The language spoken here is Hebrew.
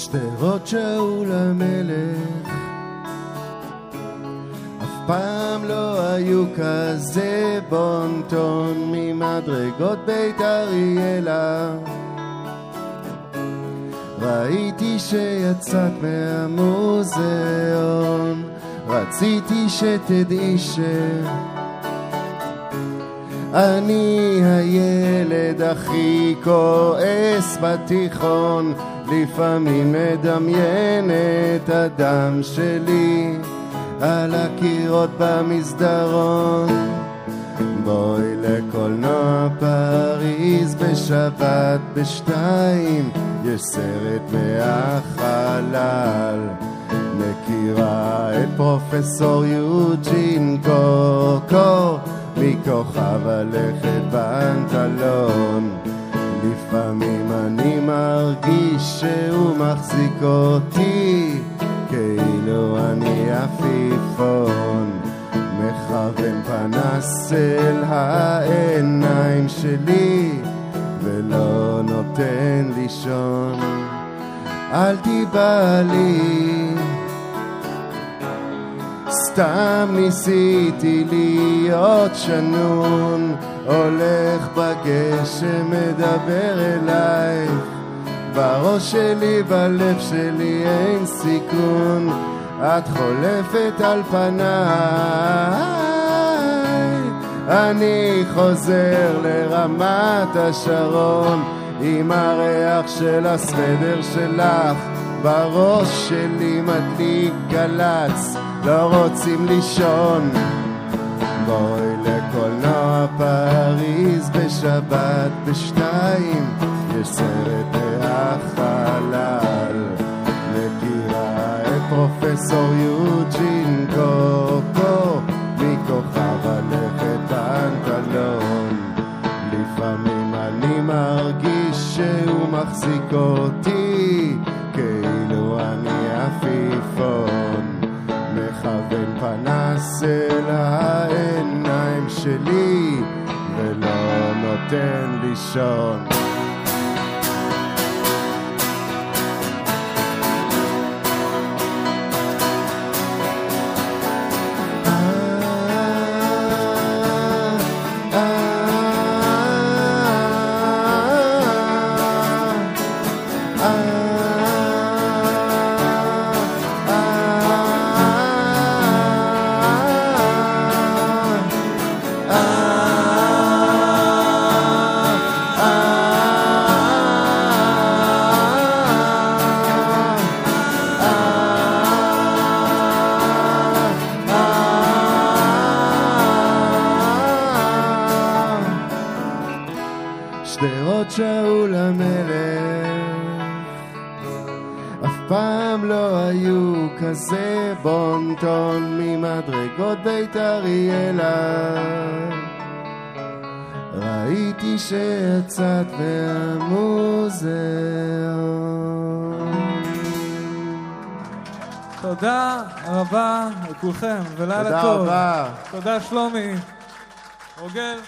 שדרות שאול המלך. אף פעם לא היו כזה בונטון ממדרגות בית אריאלה. ראיתי שיצאת מהמוזיאון רציתי שתדעי ש... אני הילד הכי כועס בתיכון, לפעמים מדמיין את הדם שלי על הקירות במסדרון. בואי לקולנוע פריז בשבת בשתיים, יש סרט מהחלל. מכירה את פרופסור יוג'ין קוקו מכוכב הלכת בנטלון. לפעמים אני מרגיש שהוא מחזיק אותי כאילו אני עפיפון. מכוון פנס אל העיניים שלי ולא נותן לישון. אל תיבא לי סתם ניסיתי להיות שנון, הולך בגשם, מדבר אלייך. בראש שלי, בלב שלי אין סיכון, את חולפת על פניי. אני חוזר לרמת השרון, עם הריח של הסוודר שלך, בראש שלי מדליק גל"צ. לא רוצים לישון. בואי לקולנוע פריז בשבת בשתיים, יש סרט מהחלל. מכירה את פרופסור יוג'ין קוקו, מכוכב הלכת אנטלון. לפעמים אני מרגיש שהוא מחזיק אותי, כאילו אני עפיפון. פנס אל העיניים שלי ולא נותן לישון. שדרות שאול המלך אף פעם לא היו כזה בונטון ממדרגות בית אריאלה ראיתי שיצאת מהמוזיאון תודה רבה לכולכם, ולילה תודה טוב. רבה תודה שלומי. רוגל.